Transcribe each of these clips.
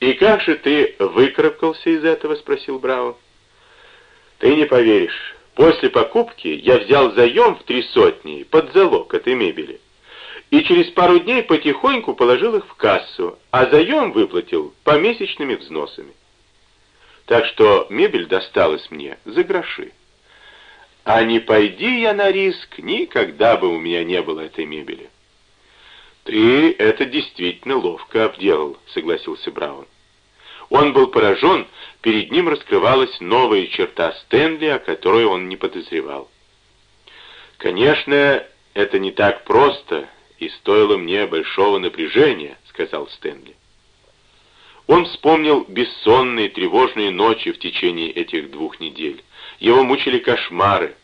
«И как же ты выкарабкался из этого?» — спросил Браун. «Ты не поверишь. После покупки я взял заем в три сотни под залог этой мебели. И через пару дней потихоньку положил их в кассу, а заем выплатил помесячными взносами. Так что мебель досталась мне за гроши. А не пойди я на риск, никогда бы у меня не было этой мебели. «Ты это действительно ловко обделал», — согласился Браун. Он был поражен, перед ним раскрывалась новая черта Стэнли, о которой он не подозревал. «Конечно, это не так просто и стоило мне большого напряжения», — сказал Стэнли. Он вспомнил бессонные тревожные ночи в течение этих двух недель. Его мучили кошмары.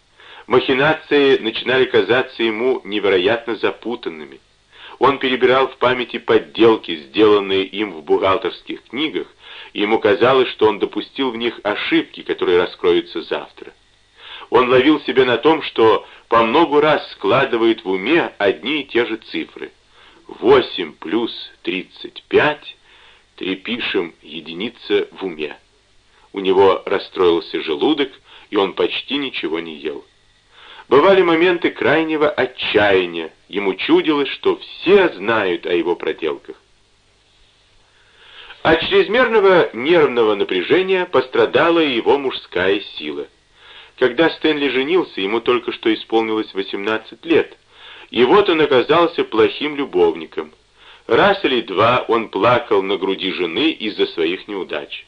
Махинации начинали казаться ему невероятно запутанными. Он перебирал в памяти подделки, сделанные им в бухгалтерских книгах, и ему казалось, что он допустил в них ошибки, которые раскроются завтра. Он ловил себя на том, что по много раз складывает в уме одни и те же цифры. 8 плюс 35, трепишем единица в уме. У него расстроился желудок, и он почти ничего не ел. Бывали моменты крайнего отчаяния. Ему чудилось, что все знают о его проделках. От чрезмерного нервного напряжения пострадала и его мужская сила. Когда Стэнли женился, ему только что исполнилось 18 лет, и вот он оказался плохим любовником. Раз или два он плакал на груди жены из-за своих неудач.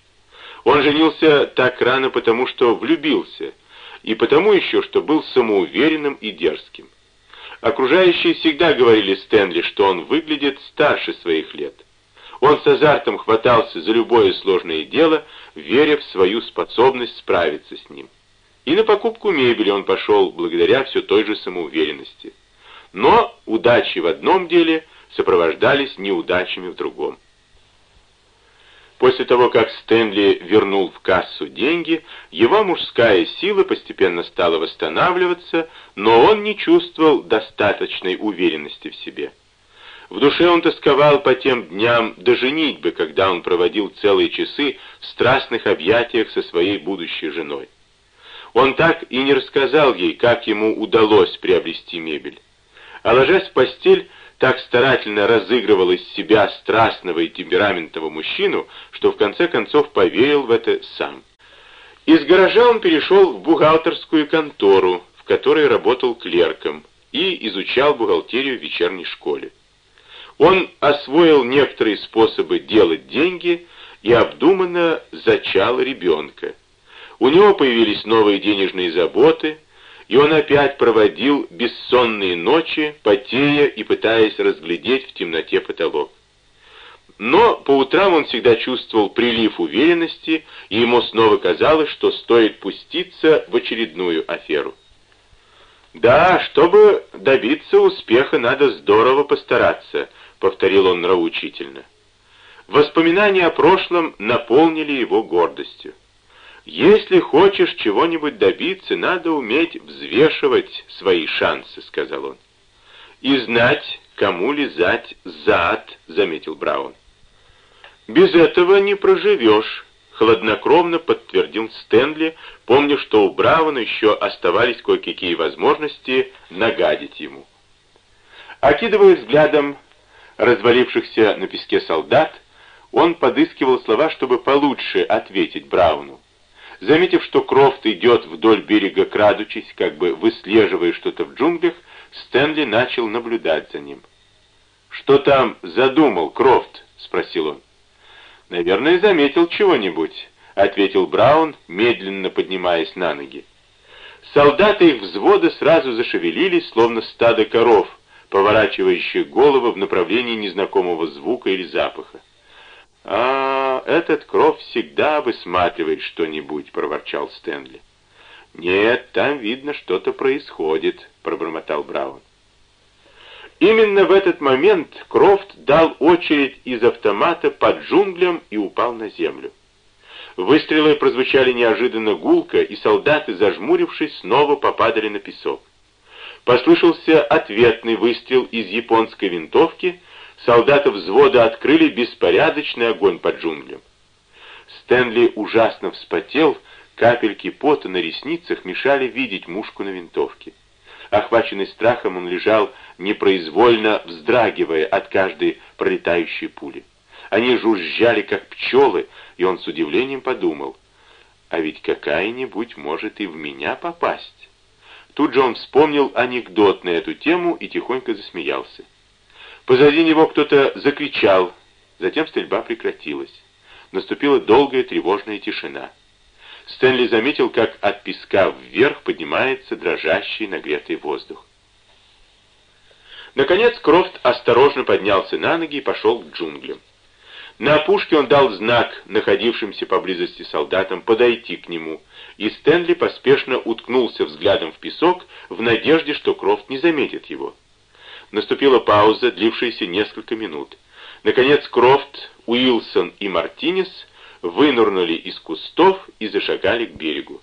Он женился так рано, потому что влюбился — и потому еще, что был самоуверенным и дерзким. Окружающие всегда говорили Стэнли, что он выглядит старше своих лет. Он с азартом хватался за любое сложное дело, веря в свою способность справиться с ним. И на покупку мебели он пошел благодаря все той же самоуверенности. Но удачи в одном деле сопровождались неудачами в другом. После того, как Стэнли вернул в кассу деньги, его мужская сила постепенно стала восстанавливаться, но он не чувствовал достаточной уверенности в себе. В душе он тосковал по тем дням до женитьбы, когда он проводил целые часы в страстных объятиях со своей будущей женой. Он так и не рассказал ей, как ему удалось приобрести мебель. А ложась в постель, так старательно разыгрывал из себя страстного и темпераментного мужчину, что в конце концов поверил в это сам. Из гаража он перешел в бухгалтерскую контору, в которой работал клерком, и изучал бухгалтерию в вечерней школе. Он освоил некоторые способы делать деньги и обдуманно зачал ребенка. У него появились новые денежные заботы – и он опять проводил бессонные ночи, потея и пытаясь разглядеть в темноте потолок. Но по утрам он всегда чувствовал прилив уверенности, и ему снова казалось, что стоит пуститься в очередную аферу. «Да, чтобы добиться успеха, надо здорово постараться», — повторил он нравоучительно. Воспоминания о прошлом наполнили его гордостью. «Если хочешь чего-нибудь добиться, надо уметь взвешивать свои шансы», — сказал он. «И знать, кому лизать зад», — заметил Браун. «Без этого не проживешь», — хладнокровно подтвердил Стэнли, помня, что у Брауна еще оставались кое-какие возможности нагадить ему. Окидывая взглядом развалившихся на песке солдат, он подыскивал слова, чтобы получше ответить Брауну. Заметив, что Крофт идет вдоль берега, крадучись, как бы выслеживая что-то в джунглях, Стэнли начал наблюдать за ним. «Что там задумал Крофт?» — спросил он. «Наверное, заметил чего-нибудь», — ответил Браун, медленно поднимаясь на ноги. Солдаты их взвода сразу зашевелились, словно стадо коров, поворачивающих головы в направлении незнакомого звука или запаха. «А, этот кров всегда высматривает что-нибудь», — проворчал Стэнли. «Нет, там видно, что-то происходит», — пробормотал Браун. Именно в этот момент Крофт дал очередь из автомата под джунглям и упал на землю. Выстрелы прозвучали неожиданно гулко, и солдаты, зажмурившись, снова попадали на песок. Послышался ответный выстрел из японской винтовки, Солдаты взвода открыли беспорядочный огонь по джунглям. Стэнли ужасно вспотел, капельки пота на ресницах мешали видеть мушку на винтовке. Охваченный страхом, он лежал, непроизвольно вздрагивая от каждой пролетающей пули. Они жужжали, как пчелы, и он с удивлением подумал, а ведь какая-нибудь может и в меня попасть. Тут же он вспомнил анекдот на эту тему и тихонько засмеялся. Позади него кто-то закричал, затем стрельба прекратилась. Наступила долгая тревожная тишина. Стэнли заметил, как от песка вверх поднимается дрожащий нагретый воздух. Наконец Крофт осторожно поднялся на ноги и пошел к джунглям. На опушке он дал знак находившимся поблизости солдатам подойти к нему, и Стэнли поспешно уткнулся взглядом в песок в надежде, что Крофт не заметит его. Наступила пауза, длившаяся несколько минут. Наконец Крофт, Уилсон и Мартинес вынурнули из кустов и зашагали к берегу.